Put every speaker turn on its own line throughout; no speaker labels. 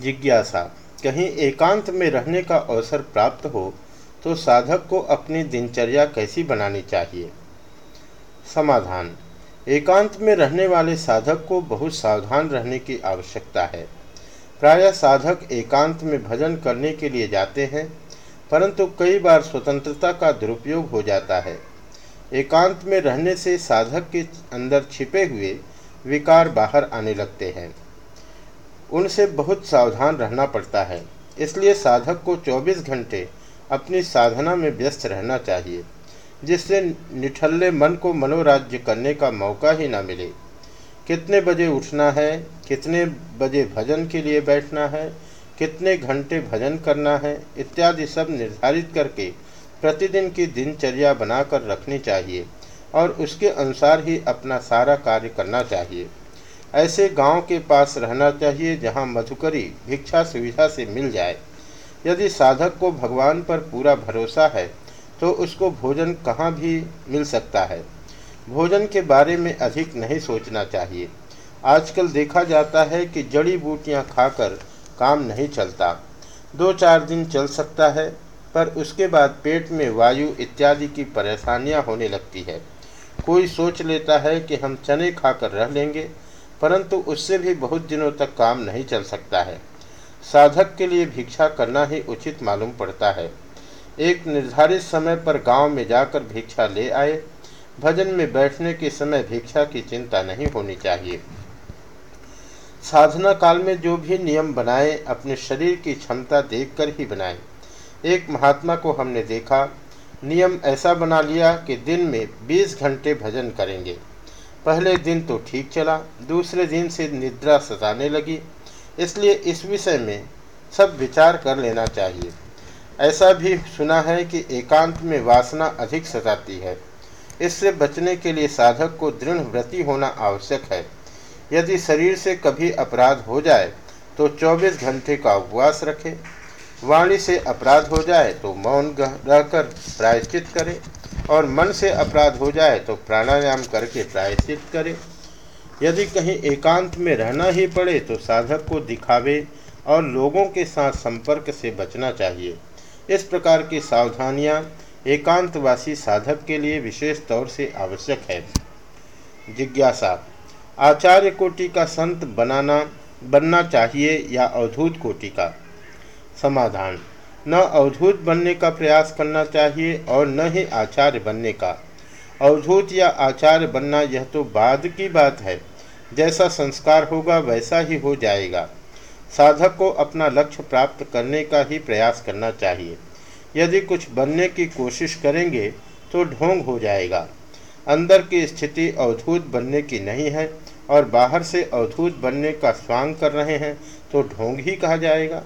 जिज्ञासा, कहीं एकांत में रहने का अवसर प्राप्त हो तो साधक को अपनी दिनचर्या कैसी बनानी चाहिए? समाधान, एकांत में रहने वाले साधक को बहुत सावधान रहने की आवश्यकता है। प्रायः साधक एकांत में भजन करने के लिए जाते हैं, परंतु कई बार स्वतंत्रता का दुरुपयोग हो जाता है। एकांत में रहने से साधक के अंदर छिपे हुए विकार बाहर आने लगते हैं। उनसे बहुत सावधान रहना पड़ता है। इसलिए साधक को 24 घंटे अपनी साधना में व्यस्त रहना चाहिए, जिससे निठल्ले मन को मनोराज्य करने का मौका ही ना मिले। कितने बजे उठना है, कितने बजे भजन के लिए बैठना है, कितने घंटे भजन करना है, इत्यादि सब निर्धारित करके प्रतिदिन की दिनचर्या बनाकर रखनी चाहिए और उसके अनुसार ही अपना सारा कार्य करना चाहिए। ऐसे गाँव के पास रहना चाहिए जहाँ मधुकरी भिक्षा सुविधा से मिल जाए। यदि साधक को भगवान पर पूरा भरोसा है तो उसको भोजन कहाँ भी मिल सकता है। भोजन के बारे में अधिक नहीं सोचना चाहिए। आजकल देखा जाता है कि जड़ी बूटियाँ खाकर काम नहीं चलता। दो चार दिन चल सकता है, पर उसके बाद पेट में वायु इत्यादि की परेशानियाँ होने लगती है। कोई सोच लेता है कि हम चने खाकर रह लेंगे परंतु उससे भी बहुत दिनों तक काम नहीं चल सकता है। साधक के लिए भिक्षा करना ही उचित मालूम पड़ता है। एक निर्धारित समय पर गाँव में जाकर भिक्षा ले आए। भजन में बैठने के समय भिक्षा की चिंता नहीं होनी चाहिए। साधना काल में जो भी नियम बनाए, अपने शरीर की क्षमता देखकर ही बनाए। एक महात्मा को हमने देखा, नियम ऐसा बना लिया कि दिन में 20 घंटे भजन करेंगे। पहले दिन तो ठीक चला, दूसरे दिन से निद्रा सताने लगी। इसलिए इस विषय में सब विचार कर लेना चाहिए। ऐसा भी सुना है कि एकांत में वासना अधिक सताती है। इससे बचने के लिए साधक को दृढ़ व्रति होना आवश्यक है। यदि शरीर से कभी अपराध हो जाए तो 24 घंटे का उपवास रखे। वाणी से अपराध हो जाए तो मौन रहकर प्रायश्चित करे। और मन से अपराध हो जाए तो प्राणायाम करके प्रायश्चित करे। यदि कहीं एकांत में रहना ही पड़े तो साधक को दिखावे और लोगों के साथ संपर्क से बचना चाहिए। इस प्रकार की सावधानियाँ एकांतवासी साधक के लिए विशेष तौर से आवश्यक है। जिज्ञासा, आचार्य कोटि का संत बनाना, बनना चाहिए या अवधूत कोटि का? समाधान न अवधूत बनने का प्रयास करना चाहिए और न ही आचार्य बनने का। अवधूत या आचार्य बनना यह तो बाद की बात है। जैसा संस्कार होगा, वैसा ही हो जाएगा। साधक को अपना लक्ष्य प्राप्त करने का ही प्रयास करना चाहिए। यदि कुछ बनने की कोशिश करेंगे तो ढोंग हो जाएगा। अंदर की स्थिति अवधूत बनने की नहीं है, और बाहर से अवधूत बनने का स्वांग कर रहे हैं तो ढोंग ही कहा जाएगा।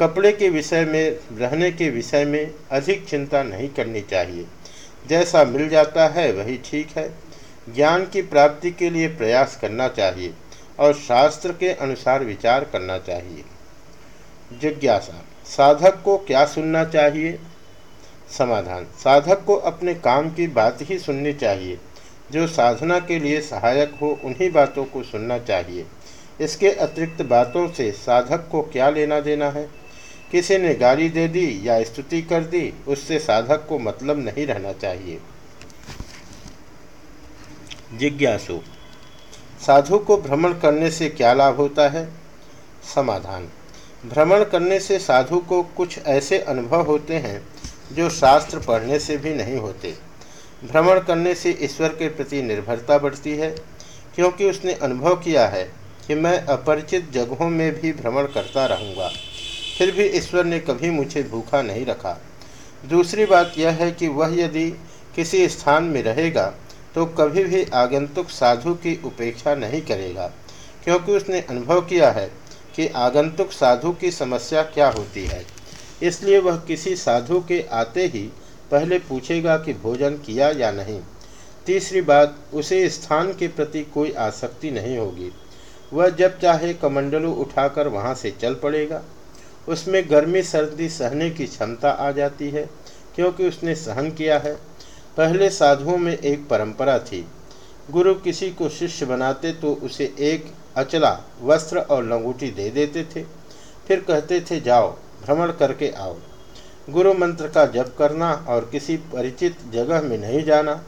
कपड़े के विषय में, रहने के विषय में अधिक चिंता नहीं करनी चाहिए। जैसा मिल जाता है वही ठीक है। ज्ञान की प्राप्ति के लिए प्रयास करना चाहिए और शास्त्र के अनुसार विचार करना चाहिए। जिज्ञासा, साधक को क्या सुनना चाहिए? समाधान, साधक को अपने काम की बात ही सुननी चाहिए। जो साधना के लिए सहायक हो, उन्हीं बातों को सुनना चाहिए। इसके अतिरिक्त बातों से साधक को क्या लेना देना है? किसी ने गाली दे दी या स्तुति कर दी, उससे साधक को मतलब नहीं रहना चाहिए। जिज्ञासु। साधु को भ्रमण करने से क्या लाभ होता है? समाधान। भ्रमण करने से साधु को कुछ ऐसे अनुभव होते हैं जो शास्त्र पढ़ने से भी नहीं होते। भ्रमण करने से ईश्वर के प्रति निर्भरता बढ़ती है, क्योंकि उसने अनुभव किया है कि मैं अपरिचित जगहों में भी भ्रमण करता रहूँगा। फिर भी ईश्वर ने कभी मुझे भूखा नहीं रखा। दूसरी बात यह है कि वह यदि किसी स्थान में रहेगा तो कभी भी आगंतुक साधु की उपेक्षा नहीं करेगा, क्योंकि उसने अनुभव किया है कि आगंतुक साधु की समस्या क्या होती है। इसलिए वह किसी साधु के आते ही पहले पूछेगा कि भोजन किया या नहीं। तीसरी बात, उसे स्थान के प्रति कोई आसक्ति नहीं होगी। वह जब चाहे कमंडलू उठाकर वहाँ से चल पड़ेगा। उसमें गर्मी, सर्दी सहने की क्षमता आ जाती है, क्योंकि उसने सहन किया है। पहले साधुओं में एक परंपरा थी। गुरु किसी को शिष्य बनाते तो उसे एक अचला वस्त्र और लंगूटी दे देते थे। फिर कहते थे, जाओ, भ्रमण करके आओ। गुरु मंत्र का जप करना और किसी परिचित जगह में नहीं जाना।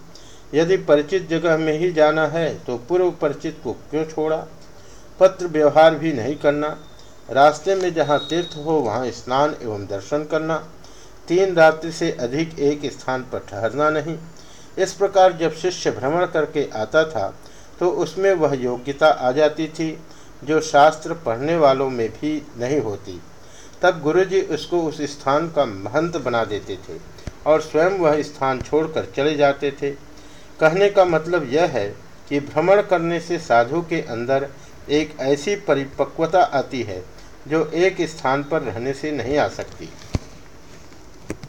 यदि परिचित जगह में ही जाना है तो पूर्व परिचित को क्यों छोड़ा? पत्र व्यवहार भी नहीं करना। रास्ते में जहाँ तीर्थ हो, वहाँ स्नान एवं दर्शन करना। तीन रात्रि से अधिक एक स्थान पर ठहरना नहीं। इस प्रकार जब शिष्य भ्रमण करके आता था तो उसमें वह योग्यता आ जाती थी, जो शास्त्र पढ़ने वालों में भी नहीं होती। तब गुरुजी उसको उस स्थान का महंत बना देते थे और स्वयं वह स्थान छोड़कर चले जाते थे। कहने का मतलब यह है कि भ्रमण करने से साधु के अंदर एक ऐसी परिपक्वता आती है जो एक स्थान पर रहने से नहीं आ सकती।